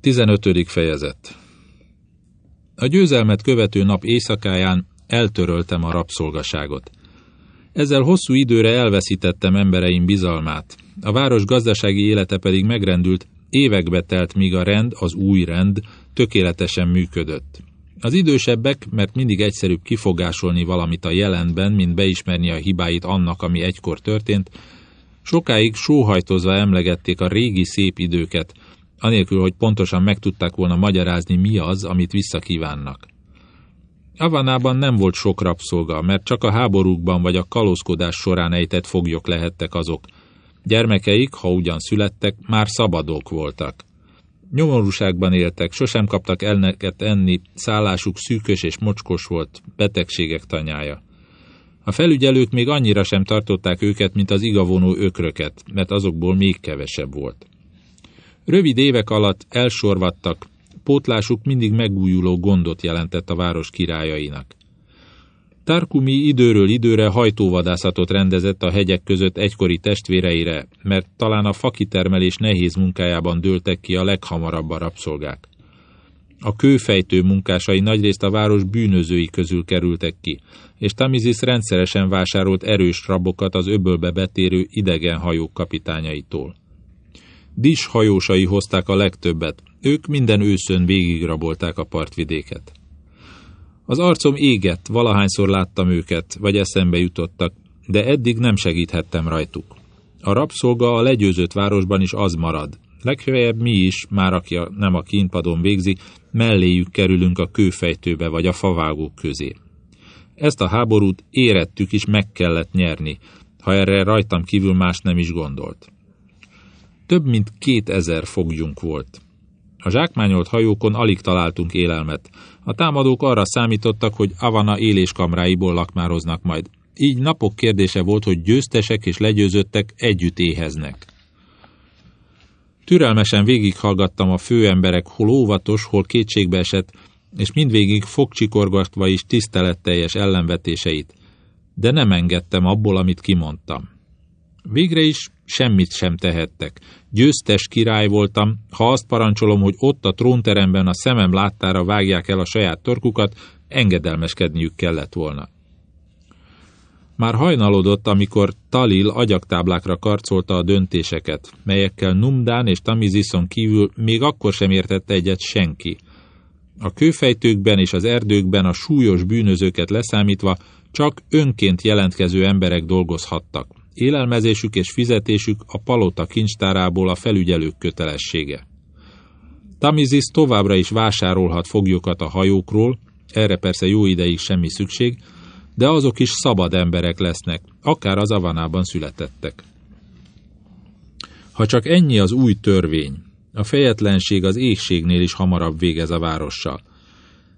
15. fejezet A győzelmet követő nap éjszakáján eltöröltem a rabszolgaságot. Ezzel hosszú időre elveszítettem embereim bizalmát. A város gazdasági élete pedig megrendült, évekbe telt, míg a rend, az új rend tökéletesen működött. Az idősebbek, mert mindig egyszerűbb kifogásolni valamit a jelenben, mint beismerni a hibáit annak, ami egykor történt, sokáig sóhajtozva emlegették a régi szép időket, anélkül, hogy pontosan meg tudták volna magyarázni, mi az, amit visszakívánnak. Avanában nem volt sok rabszolga, mert csak a háborúkban vagy a kalózkodás során ejtett foglyok lehettek azok. Gyermekeik, ha ugyan születtek, már szabadok voltak. Nyomorúságban éltek, sosem kaptak elneket enni, szállásuk szűkös és mocskos volt, betegségek tanyája. A felügyelők még annyira sem tartották őket, mint az igavonó ökröket, mert azokból még kevesebb volt. Rövid évek alatt elsorvadtak, pótlásuk mindig megújuló gondot jelentett a város királyainak. Tarkumi időről időre hajtóvadászatot rendezett a hegyek között egykori testvéreire, mert talán a fakitermelés nehéz munkájában dőltek ki a leghamarabb a rabszolgák. A kőfejtő munkásai nagyrészt a város bűnözői közül kerültek ki, és Tamizis rendszeresen vásárolt erős rabokat az öbölbe betérő idegen hajók kapitányaitól. Dis hajósai hozták a legtöbbet, ők minden őszön végigrabolták a partvidéket. Az arcom égett, valahányszor láttam őket, vagy eszembe jutottak, de eddig nem segíthettem rajtuk. A rabszolga a legyőzött városban is az marad. Legfeljebb mi is, már aki a, nem a kínpadon végzi, melléjük kerülünk a kőfejtőbe vagy a favágók közé. Ezt a háborút érettük is meg kellett nyerni, ha erre rajtam kívül más nem is gondolt. Több mint kétezer fogjunk volt. A zsákmányolt hajókon alig találtunk élelmet. A támadók arra számítottak, hogy Avana éléskamráiból lakmároznak majd. Így napok kérdése volt, hogy győztesek és legyőzöttek együtt éheznek. Türelmesen végighallgattam a főemberek hol óvatos, hol kétségbeesett, és mindvégig fogcsikorgatva is tiszteletteljes ellenvetéseit, de nem engedtem abból, amit kimondtam. Végre is semmit sem tehettek. Győztes király voltam, ha azt parancsolom, hogy ott a trónteremben a szemem láttára vágják el a saját torkukat, engedelmeskedniük kellett volna. Már hajnalodott, amikor Talil agyaktáblákra karcolta a döntéseket, melyekkel Numdán és Tamizison kívül még akkor sem értette egyet senki. A kőfejtőkben és az erdőkben a súlyos bűnözőket leszámítva csak önként jelentkező emberek dolgozhattak. Élelmezésük és fizetésük a palota kincstárából a felügyelők kötelessége. Tamizis továbbra is vásárolhat foglyokat a hajókról, erre persze jó ideig semmi szükség, de azok is szabad emberek lesznek, akár az avanában születettek. Ha csak ennyi az új törvény, a fejetlenség az égségnél is hamarabb végez a várossal.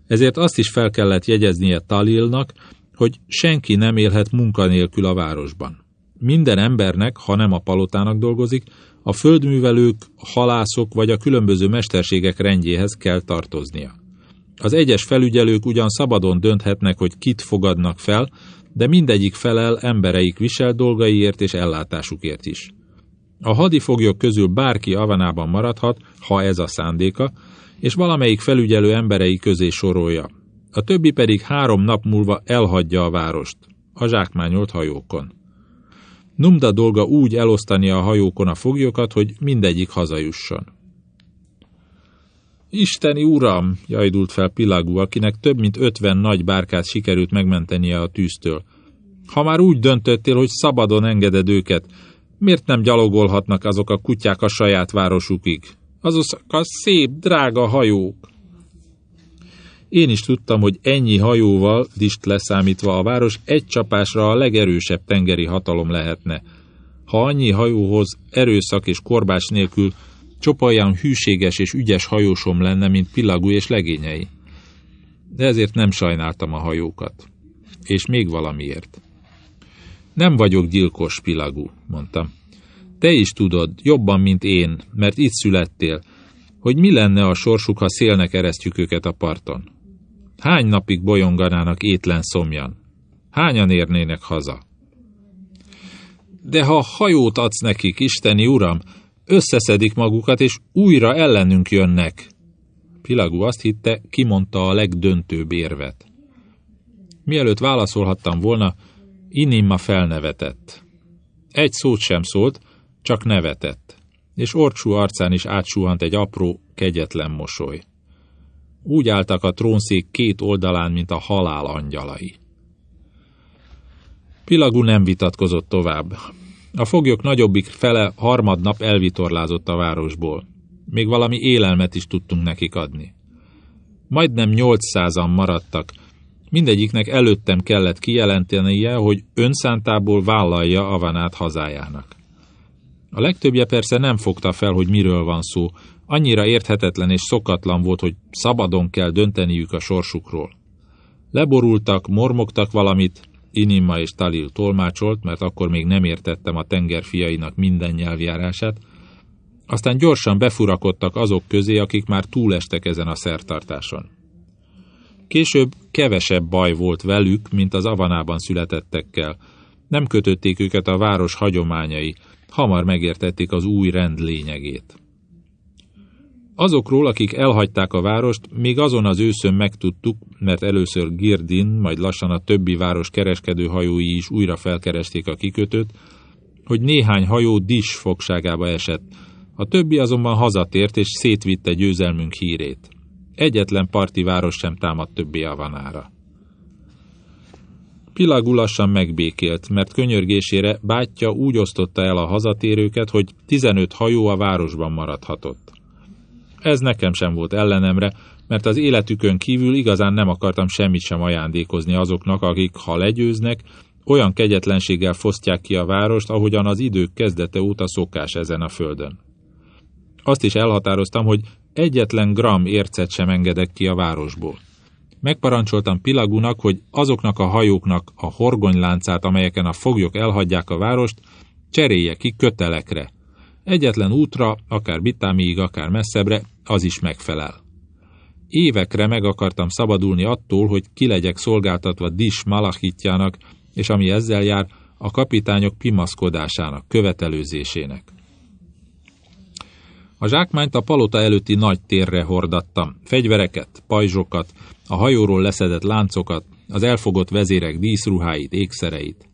Ezért azt is fel kellett jegyeznie Talilnak, hogy senki nem élhet munkanélkül a városban minden embernek, ha nem a palotának dolgozik, a földművelők, halászok vagy a különböző mesterségek rendjéhez kell tartoznia. Az egyes felügyelők ugyan szabadon dönthetnek, hogy kit fogadnak fel, de mindegyik felel embereik visel dolgaiért és ellátásukért is. A hadifoglyok közül bárki avanában maradhat, ha ez a szándéka, és valamelyik felügyelő emberei közé sorolja. A többi pedig három nap múlva elhagyja a várost, a zsákmányolt hajókon. Numda dolga úgy elosztani a hajókon a foglyokat, hogy mindegyik hazajusson. Isteni uram, jajdult fel Pilagú, akinek több mint ötven nagy bárkát sikerült megmentenie a tűztől. Ha már úgy döntöttél, hogy szabadon engeded őket, miért nem gyalogolhatnak azok a kutyák a saját városukig? Azok a szép, drága hajók. Én is tudtam, hogy ennyi hajóval, Dist leszámítva a város, egy csapásra a legerősebb tengeri hatalom lehetne. Ha annyi hajóhoz erőszak és korbás nélkül olyan hűséges és ügyes hajósom lenne, mint Pillagú és legényei. De ezért nem sajnáltam a hajókat. És még valamiért. Nem vagyok gyilkos, Pilagú, mondtam. Te is tudod, jobban, mint én, mert itt születtél, hogy mi lenne a sorsuk, ha szélnek eresztjük őket a parton. Hány napig bolyonganának étlen szomjan? Hányan érnének haza? De ha hajót adsz nekik, Isteni Uram, összeszedik magukat, és újra ellenünk jönnek, Pilagú azt hitte, kimondta a legdöntőbb érvet. Mielőtt válaszolhattam volna, Inimma felnevetett. Egy szót sem szólt, csak nevetett, és Orcsú arcán is átsuhant egy apró, kegyetlen mosoly. Úgy álltak a trónszék két oldalán, mint a halál angyalai. Pilagú nem vitatkozott tovább. A foglyok nagyobbik fele harmadnap elvitorlázott a városból. Még valami élelmet is tudtunk nekik adni. Majdnem nyolcszázan maradtak, mindegyiknek előttem kellett kijelentenie, hogy önszántából vállalja Avanát hazájának. A legtöbbje persze nem fogta fel, hogy miről van szó, annyira érthetetlen és szokatlan volt, hogy szabadon kell dönteniük a sorsukról. Leborultak, mormogtak valamit, Inimma és Talil tolmácsolt, mert akkor még nem értettem a tengerfiainak minden nyelvjárását, aztán gyorsan befurakodtak azok közé, akik már túlestek ezen a szertartáson. Később kevesebb baj volt velük, mint az Avanában születettekkel. Nem kötötték őket a város hagyományai, hamar megértették az új rend lényegét. Azokról, akik elhagyták a várost, még azon az őszön megtudtuk, mert először Girdin, majd lassan a többi város kereskedő hajói is újra felkeresték a kikötőt, hogy néhány hajó Dis fogságába esett, a többi azonban hazatért és szétvitte győzelmünk hírét. Egyetlen parti város sem támadt többé Avanára. Pilagú lassan megbékélt, mert könyörgésére bátyja úgy osztotta el a hazatérőket, hogy 15 hajó a városban maradhatott. Ez nekem sem volt ellenemre, mert az életükön kívül igazán nem akartam semmit sem ajándékozni azoknak, akik, ha legyőznek, olyan kegyetlenséggel fosztják ki a várost, ahogyan az idők kezdete óta szokás ezen a földön. Azt is elhatároztam, hogy egyetlen gram ércet sem engedek ki a városból. Megparancsoltam Pilagunak, hogy azoknak a hajóknak a horgonyláncát, amelyeken a foglyok elhagyják a várost, cserélje ki kötelekre. Egyetlen útra, akár Bitámiig, akár messzebbre, az is megfelel. Évekre meg akartam szabadulni attól, hogy ki legyek szolgáltatva Dis Malachitjának, és ami ezzel jár, a kapitányok pimaszkodásának, követelőzésének. A zsákmányt a palota előtti nagy térre hordattam, fegyvereket, pajzsokat, a hajóról leszedett láncokat, az elfogott vezérek díszruháit, ékszereit.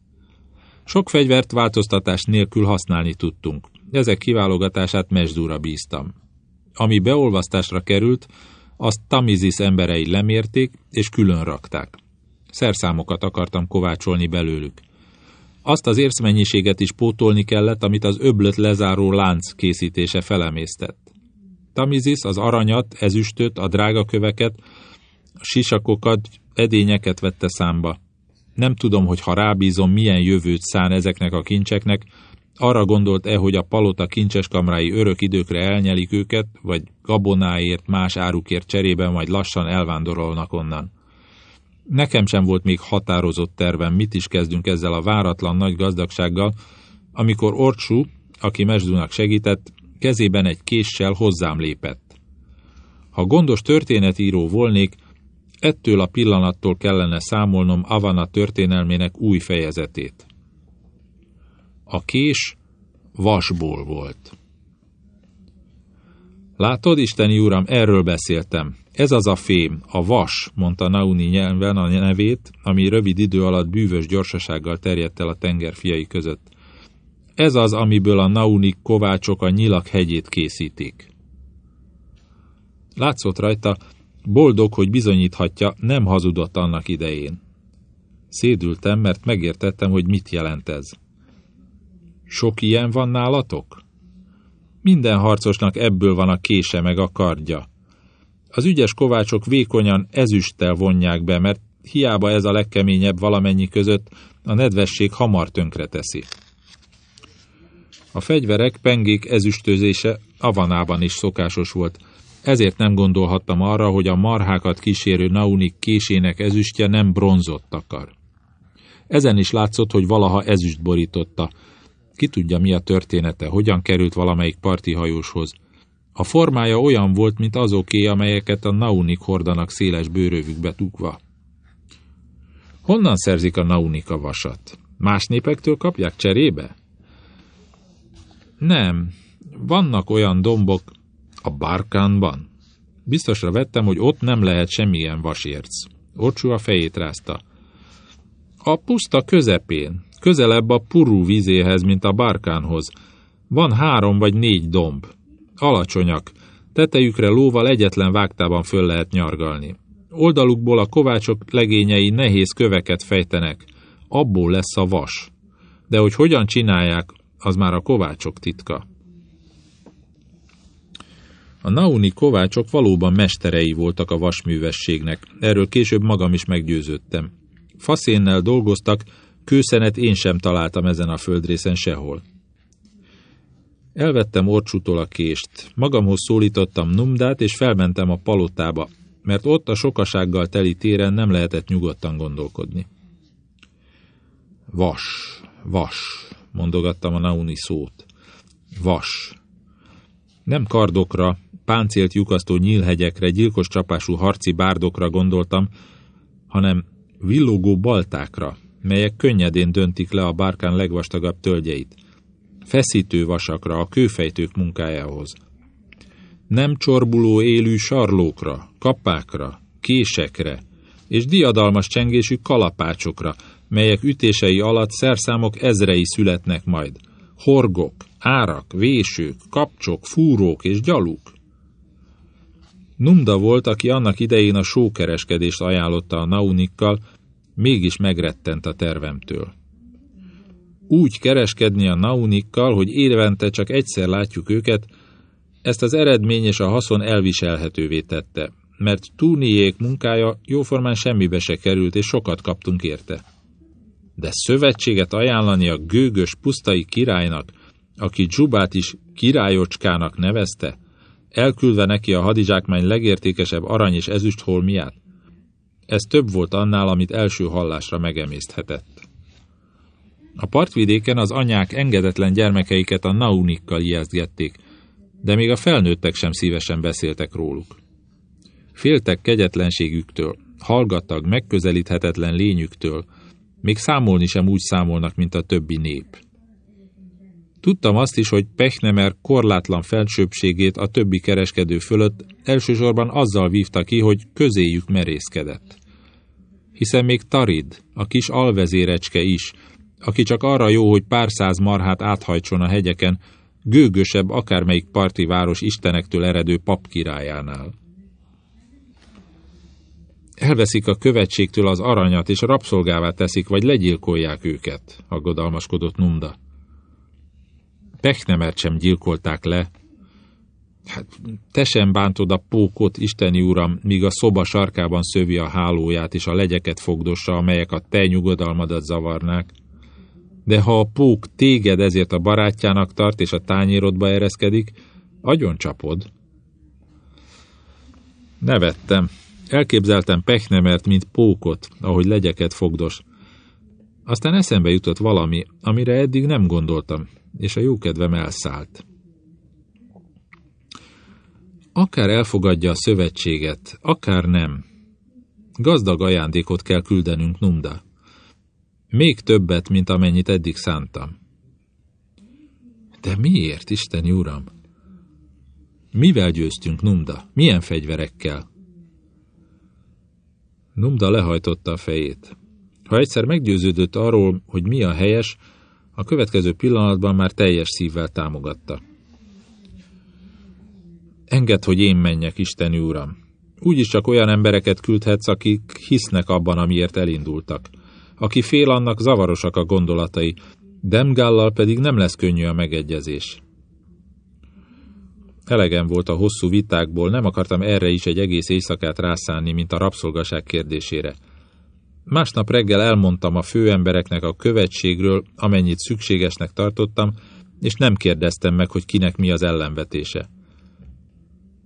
Sok fegyvert változtatás nélkül használni tudtunk, ezek kiválogatását Mesdúra bíztam. Ami beolvasztásra került, azt Tamizis emberei lemérték és külön rakták. Szerszámokat akartam kovácsolni belőlük. Azt az érszmennyiséget is pótolni kellett, amit az öblöt lezáró lánc készítése felemésztett. Tamizis az aranyat, ezüstöt, a drágaköveket, a sisakokat, edényeket vette számba. Nem tudom, hogy ha rábízom, milyen jövőt szán ezeknek a kincseknek, arra gondolt-e, hogy a palota kincseskamrái örök időkre elnyelik őket, vagy gabonáért, más árukért cserében majd lassan elvándorolnak onnan. Nekem sem volt még határozott tervem, mit is kezdünk ezzel a váratlan nagy gazdagsággal, amikor Orcsú, aki Mesdúnak segített, kezében egy késsel hozzám lépett. Ha gondos történetíró volnék, ettől a pillanattól kellene számolnom Avana történelmének új fejezetét. A kés vasból volt. Látod, Isteni Uram, erről beszéltem. Ez az a fém, a vas, mondta Nauni nyelven a nevét, ami rövid idő alatt bűvös gyorsasággal terjedt el a tenger fiai között. Ez az, amiből a Nauni kovácsok a nyilak hegyét készítik. Látszott rajta, boldog, hogy bizonyíthatja, nem hazudott annak idején. Szédültem, mert megértettem, hogy mit jelent ez. Sok ilyen van nálatok? Minden harcosnak ebből van a kése meg a kardja. Az ügyes kovácsok vékonyan ezüsttel vonják be, mert hiába ez a legkeményebb valamennyi között, a nedvesség hamar tönkre teszi. A fegyverek, pengék ezüstözése avanában is szokásos volt, ezért nem gondolhattam arra, hogy a marhákat kísérő Naunik késének ezüstje nem bronzot akar. Ezen is látszott, hogy valaha ezüst borította, ki tudja, mi a története, hogyan került valamelyik parti hajóshoz. A formája olyan volt, mint azoké, amelyeket a naunik hordanak széles bőrövükbe tukva. Honnan szerzik a naunik a vasat? Más népektől kapják cserébe? Nem. Vannak olyan dombok a Barkánban. Biztosra vettem, hogy ott nem lehet semmilyen vasérc. Orcsú a fejét rázta. A puszta közepén, közelebb a purú vizéhez, mint a barkánhoz. Van három vagy négy domb. Alacsonyak, tetejükre lóval egyetlen vágtában föl lehet nyargalni. Oldalukból a kovácsok legényei nehéz köveket fejtenek. Abból lesz a vas. De hogy hogyan csinálják, az már a kovácsok titka. A nauni kovácsok valóban mesterei voltak a vasművességnek, erről később magam is meggyőződtem. Faszénnel dolgoztak, kőszenet én sem találtam ezen a földrészen sehol. Elvettem orcsútól a kést, magamhoz szólítottam Numdát, és felmentem a palotába, mert ott a sokasággal teli téren nem lehetett nyugodtan gondolkodni. Vas, vas, mondogattam a Nauni szót. Vas. Nem kardokra, páncélt lyukasztó nyílhegyekre, gyilkos csapású harci bárdokra gondoltam, hanem villogó baltákra, melyek könnyedén döntik le a bárkán legvastagabb tölgyeit, feszítő vasakra, a kőfejtők munkájához. Nem csorbuló élő sarlókra, kapákra, késekre, és diadalmas csengésű kalapácsokra, melyek ütései alatt szerszámok ezrei születnek majd. Horgok, árak, vésők, kapcsok, fúrók és gyaluk. Numda volt, aki annak idején a sókereskedést ajánlotta a naunikkal, mégis megrettent a tervemtől. Úgy kereskedni a naunikkal, hogy évente csak egyszer látjuk őket, ezt az eredmény és a haszon elviselhetővé tette, mert túniék munkája jóformán semmibe se került, és sokat kaptunk érte. De szövetséget ajánlani a gőgös pusztai királynak, aki Dzsubát is királyocskának nevezte, elküldve neki a hadizsákmány legértékesebb arany és ezüst holmiát, ez több volt annál, amit első hallásra megemészthetett. A partvidéken az anyák engedetlen gyermekeiket a naunikkal ijesztgették, de még a felnőttek sem szívesen beszéltek róluk. Féltek kegyetlenségüktől, hallgattak megközelíthetetlen lényüktől, még számolni sem úgy számolnak, mint a többi nép. Tudtam azt is, hogy Pechnemer korlátlan felsőbbségét a többi kereskedő fölött elsősorban azzal vívta ki, hogy közéjük merészkedett. Hiszen még Tarid, a kis alvezérecske is, aki csak arra jó, hogy pár száz marhát áthajtson a hegyeken, gőgösebb akármelyik parti város istenektől eredő papkirályánál. Elveszik a követségtől az aranyat, és rabszolgává teszik, vagy legyilkolják őket, aggodalmaskodott Nunda. Pechnemert sem gyilkolták le. Hát, te sem bántod a pókot, isteni uram, míg a szoba sarkában szövi a hálóját, és a legyeket fogdossa, amelyek a te nyugodalmadat zavarnák. De ha a pók téged ezért a barátjának tart, és a tányérodba ereszkedik, agyon csapod. Nevettem. Elképzeltem Pechnemert, mint pókot, ahogy legyeket fogdos. Aztán eszembe jutott valami, amire eddig nem gondoltam, és a jókedvem elszállt. Akár elfogadja a szövetséget, akár nem. Gazdag ajándékot kell küldenünk Numda. Még többet, mint amennyit eddig szántam. De miért, Isten Uram? Mivel győztünk, Numda? Milyen fegyverekkel? Numda lehajtotta a fejét. Ha egyszer meggyőződött arról, hogy mi a helyes, a következő pillanatban már teljes szívvel támogatta. Engedd, hogy én menjek, Isteni Uram. Úgyis csak olyan embereket küldhetsz, akik hisznek abban, amiért elindultak. Aki fél annak zavarosak a gondolatai, Demgállal pedig nem lesz könnyű a megegyezés. Elegem volt a hosszú vitákból, nem akartam erre is egy egész éjszakát rászánni, mint a rabszolgaság kérdésére – Másnap reggel elmondtam a főembereknek a követségről, amennyit szükségesnek tartottam, és nem kérdeztem meg, hogy kinek mi az ellenvetése.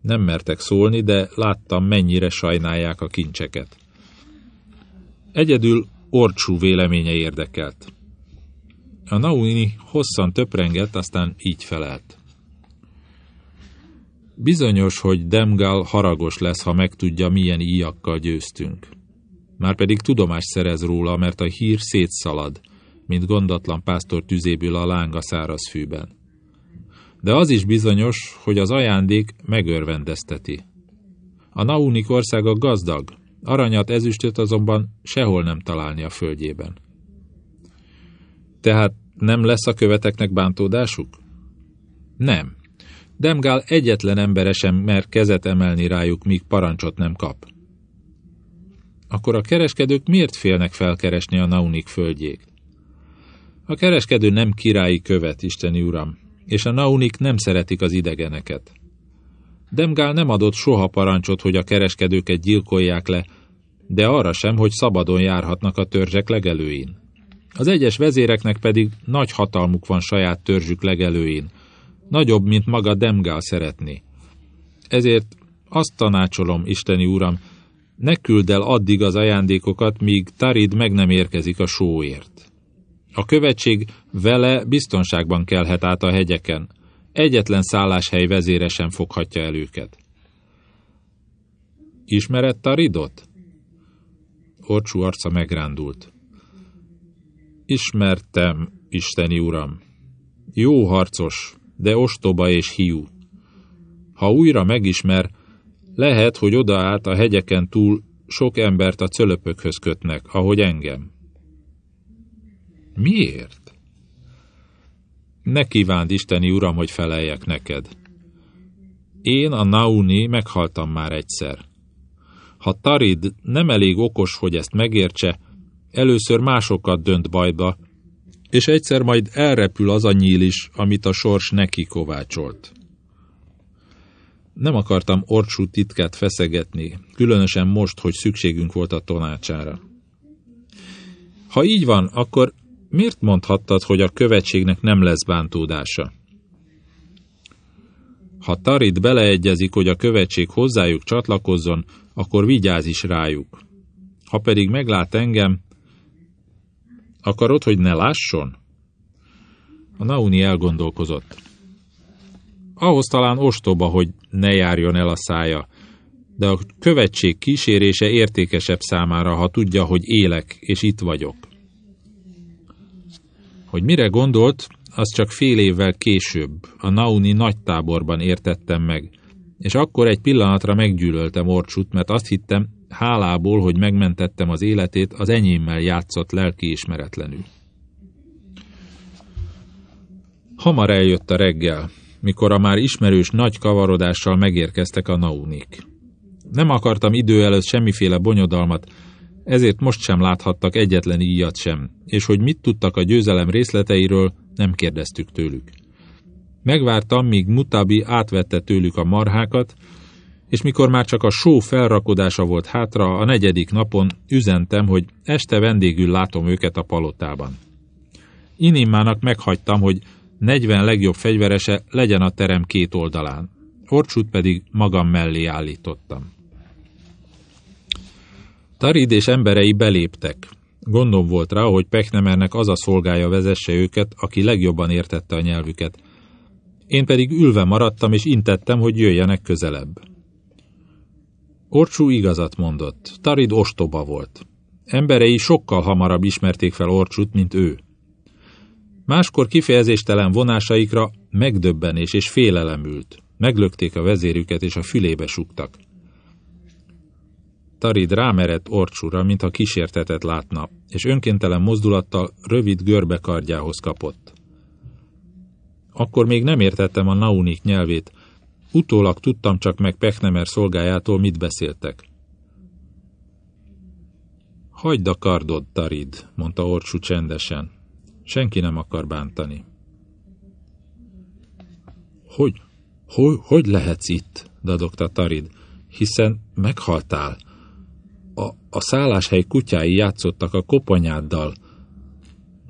Nem mertek szólni, de láttam, mennyire sajnálják a kincseket. Egyedül Orcsú véleménye érdekelt. A Nauni hosszan töprengett, aztán így felelt. Bizonyos, hogy Demgal haragos lesz, ha megtudja, milyen íjakkal győztünk. Márpedig tudomást szerez róla, mert a hír szétszalad, mint gondatlan pásztor tüzéből a láng száraz fűben. De az is bizonyos, hogy az ajándék megörvendezteti. A Naunik országa gazdag, aranyat, ezüstöt azonban sehol nem találni a földjében. Tehát nem lesz a követeknek bántódásuk? Nem. Demgál egyetlen embere sem mer kezet emelni rájuk, míg parancsot nem kap. Akkor a kereskedők miért félnek felkeresni a Naunik földjét? A kereskedő nem királyi követ, isteni uram, és a Naunik nem szeretik az idegeneket. Demgál nem adott soha parancsot, hogy a kereskedőket gyilkolják le, de arra sem, hogy szabadon járhatnak a törzsek legelőin. Az egyes vezéreknek pedig nagy hatalmuk van saját törzsük legelőin, nagyobb, mint maga Demgál szeretné. Ezért azt tanácsolom, Isteni Uram, ne küld el addig az ajándékokat, míg Tarid meg nem érkezik a sóért. A követség vele biztonságban kelhet át a hegyeken. Egyetlen szálláshely vezére sem foghatja el őket. Ismered Taridot? Orcsú arca megrándult. Ismertem, Isteni Uram. Jó harcos, de ostoba és hiú. Ha újra megismer, lehet, hogy odaállt a hegyeken túl sok embert a cölöpökhöz kötnek, ahogy engem. Miért? Ne kívánd, Isteni Uram, hogy feleljek neked. Én, a Nauni, meghaltam már egyszer. Ha Tarid nem elég okos, hogy ezt megértse, először másokat dönt bajba, és egyszer majd elrepül az a nyíl is, amit a sors neki kovácsolt. Nem akartam Orcsú titkát feszegetni, különösen most, hogy szükségünk volt a tanácsára. Ha így van, akkor miért mondhattad, hogy a követségnek nem lesz bántódása? Ha Tarit beleegyezik, hogy a követség hozzájuk csatlakozzon, akkor vigyáz is rájuk. Ha pedig meglát engem, akarod, hogy ne lásson? A Nauni elgondolkozott. Ahhoz talán ostoba, hogy ne járjon el a szája, de a követség kísérése értékesebb számára, ha tudja, hogy élek, és itt vagyok. Hogy mire gondolt, az csak fél évvel később, a Nauni nagy táborban értettem meg, és akkor egy pillanatra meggyűlöltem Orcsut, mert azt hittem, hálából, hogy megmentettem az életét, az enyémmel játszott lelkiismeretlenül. Hamar eljött a reggel, mikor a már ismerős nagy kavarodással megérkeztek a naunik. Nem akartam idő előtt semmiféle bonyodalmat, ezért most sem láthattak egyetlen íjat sem, és hogy mit tudtak a győzelem részleteiről, nem kérdeztük tőlük. Megvártam, míg Mutabi átvette tőlük a marhákat, és mikor már csak a só felrakodása volt hátra, a negyedik napon üzentem, hogy este vendégül látom őket a palotában. Inimmának meghagytam, hogy 40 legjobb fegyverese legyen a terem két oldalán. Orcsút pedig magam mellé állítottam. Tarid és emberei beléptek. Gondom volt rá, hogy Peknemernek az a szolgája vezesse őket, aki legjobban értette a nyelvüket. Én pedig ülve maradtam, és intettem, hogy jöjjenek közelebb. Orcsú igazat mondott. Tarid ostoba volt. Emberei sokkal hamarabb ismerték fel Orcsút, mint ő. Máskor kifejezéstelen vonásaikra megdöbbenés és félelem ült. Meglökték a vezérüket, és a fülébe suktak. Tarid rámerett Orcsúra, mintha kísértetet látna, és önkéntelen mozdulattal rövid görbe kardjához kapott. Akkor még nem értettem a naunik nyelvét, utólag tudtam csak meg Pechnemer szolgájától, mit beszéltek. Hagyd a kardod, Tarid, mondta Orcsú csendesen. Senki nem akar bántani. Hogy, hogy, hogy lehetsz itt? dadogta Tarid, hiszen meghaltál. A, a szálláshely kutyái játszottak a koponyáddal.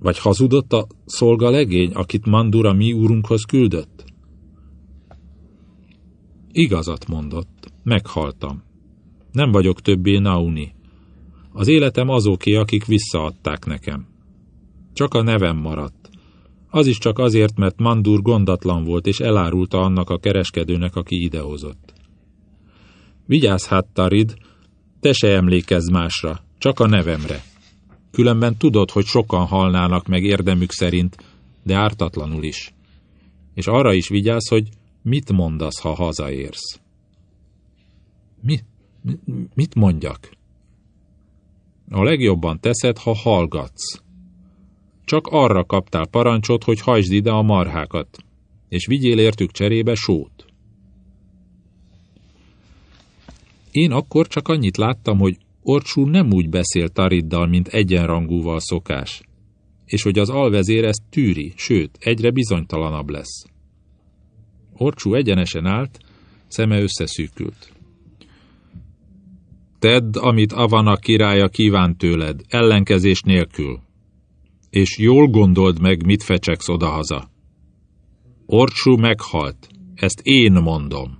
Vagy hazudott a szolgalegény, akit Mandura mi úrunkhoz küldött? Igazat mondott, meghaltam. Nem vagyok többé Nauni. Az életem azóké, akik visszaadták nekem. Csak a nevem maradt. Az is csak azért, mert Mandur gondatlan volt, és elárulta annak a kereskedőnek, aki idehozott. Vigyázz hát, Tarid, te se emlékezz másra, csak a nevemre. Különben tudod, hogy sokan halnának meg érdemük szerint, de ártatlanul is. És arra is vigyázz, hogy mit mondasz, ha hazaérsz. Mi, Mit mondjak? A legjobban teszed, ha hallgatsz. Csak arra kaptál parancsot, hogy hajtsd ide a marhákat, és vigyél értük cserébe sót. Én akkor csak annyit láttam, hogy Orcsú nem úgy beszél Tariddal, mint egyenrangúval szokás, és hogy az alvezér ezt tűri, sőt, egyre bizonytalanabb lesz. Orcsú egyenesen állt, szeme összeszűkült. Tedd, amit Avana királya kíván tőled, ellenkezés nélkül. És jól gondold meg, mit fecseksz odahaza. Orcsú meghalt, ezt én mondom.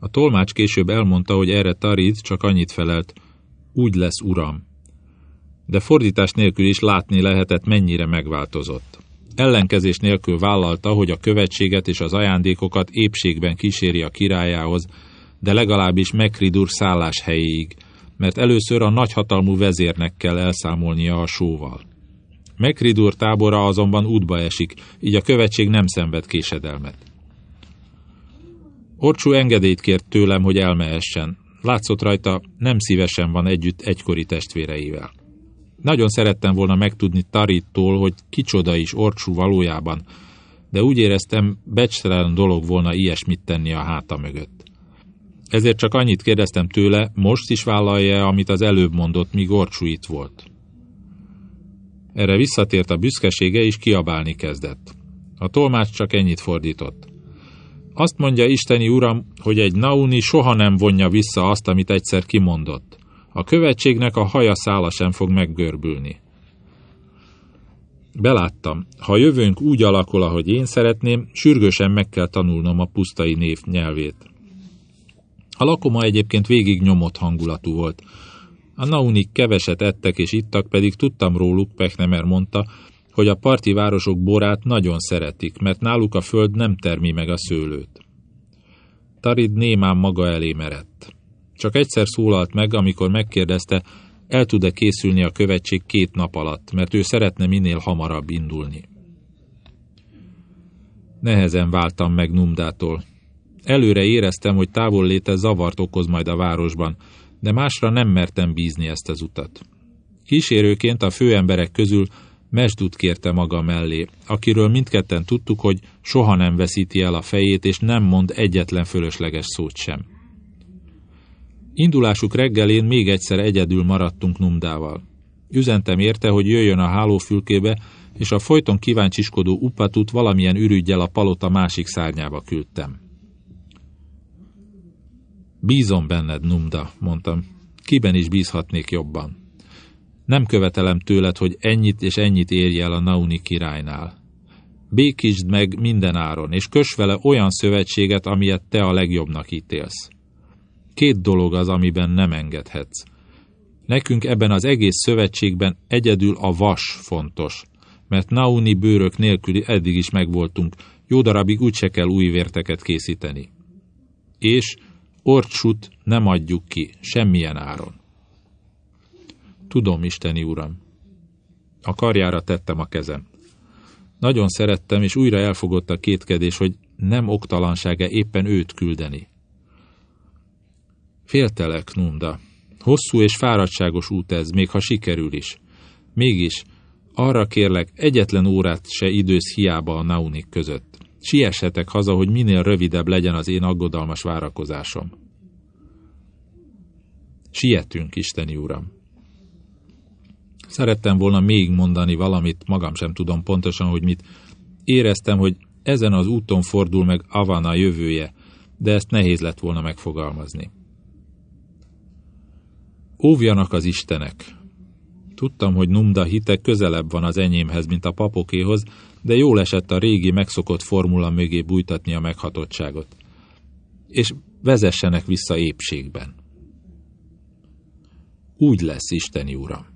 A tolmács később elmondta, hogy erre Tarid csak annyit felelt, úgy lesz, uram. De fordítás nélkül is látni lehetett, mennyire megváltozott. Ellenkezés nélkül vállalta, hogy a követséget és az ajándékokat épségben kíséri a királyához, de legalábbis Mekridur szállás helyéig, mert először a nagyhatalmú vezérnek kell elszámolnia a sóval. Mekridur tábora azonban útba esik, így a követség nem szenved késedelmet. Orcsú engedélyt kért tőlem, hogy elmehessen. Látszott rajta, nem szívesen van együtt egykori testvéreivel. Nagyon szerettem volna megtudni Tarittól, hogy kicsoda is Orcsú valójában, de úgy éreztem, becstelen dolog volna ilyesmit tenni a háta mögött. Ezért csak annyit kérdeztem tőle, most is vállalja, amit az előbb mondott, míg Orcsú itt volt. Erre visszatért a büszkesége, és kiabálni kezdett. A tolmács csak ennyit fordított. Azt mondja Isteni Uram, hogy egy Nauni soha nem vonja vissza azt, amit egyszer kimondott. A követségnek a haja szála sem fog meggörbülni. Beláttam, ha jövőnk úgy alakul, ahogy én szeretném, sürgősen meg kell tanulnom a pusztai név nyelvét. A lakoma egyébként végig nyomott hangulatú volt. A naunik keveset ettek és ittak, pedig tudtam róluk, Pechnemer mondta, hogy a parti városok borát nagyon szeretik, mert náluk a föld nem termi meg a szőlőt. Tarid némán maga elé merett. Csak egyszer szólalt meg, amikor megkérdezte, el tud-e készülni a követség két nap alatt, mert ő szeretne minél hamarabb indulni. Nehezen váltam meg Numdától. Előre éreztem, hogy távol léte zavart okoz majd a városban, de másra nem mertem bízni ezt az utat. Kísérőként a főemberek közül Mesdut kérte maga mellé, akiről mindketten tudtuk, hogy soha nem veszíti el a fejét, és nem mond egyetlen fölösleges szót sem. Indulásuk reggelén még egyszer egyedül maradtunk Numdával. Üzentem érte, hogy jöjjön a hálófülkébe, és a folyton kíváncsiskodó upatut valamilyen ürügyjel a palota másik szárnyába küldtem. Bízom benned, Numda, mondtam. Kiben is bízhatnék jobban? Nem követelem tőled, hogy ennyit és ennyit érj el a Nauni királynál. Békítsd meg minden áron, és kös vele olyan szövetséget, amilyet te a legjobbnak ítélsz. Két dolog az, amiben nem engedhetsz. Nekünk ebben az egész szövetségben egyedül a vas fontos, mert Nauni bőrök nélküli eddig is megvoltunk, jó darabig úgyse kell új vérteket készíteni. És Orcsut nem adjuk ki, semmilyen áron. Tudom, Isteni Uram. A karjára tettem a kezem. Nagyon szerettem, és újra elfogott a kétkedés, hogy nem oktalansága éppen őt küldeni. Féltelek, Nunda. Hosszú és fáradtságos út ez, még ha sikerül is. Mégis, arra kérlek, egyetlen órát se idősz hiába a naunik között. Siessetek haza, hogy minél rövidebb legyen az én aggodalmas várakozásom. Sietünk, Isteni Uram! Szerettem volna még mondani valamit, magam sem tudom pontosan, hogy mit. Éreztem, hogy ezen az úton fordul meg Avana jövője, de ezt nehéz lett volna megfogalmazni. Óvjanak az istenek! Tudtam, hogy Numda hite közelebb van az enyémhez, mint a papokéhoz, de jól esett a régi megszokott formula mögé bújtatni a meghatottságot. És vezessenek vissza épségben. Úgy lesz, Isteni Uram!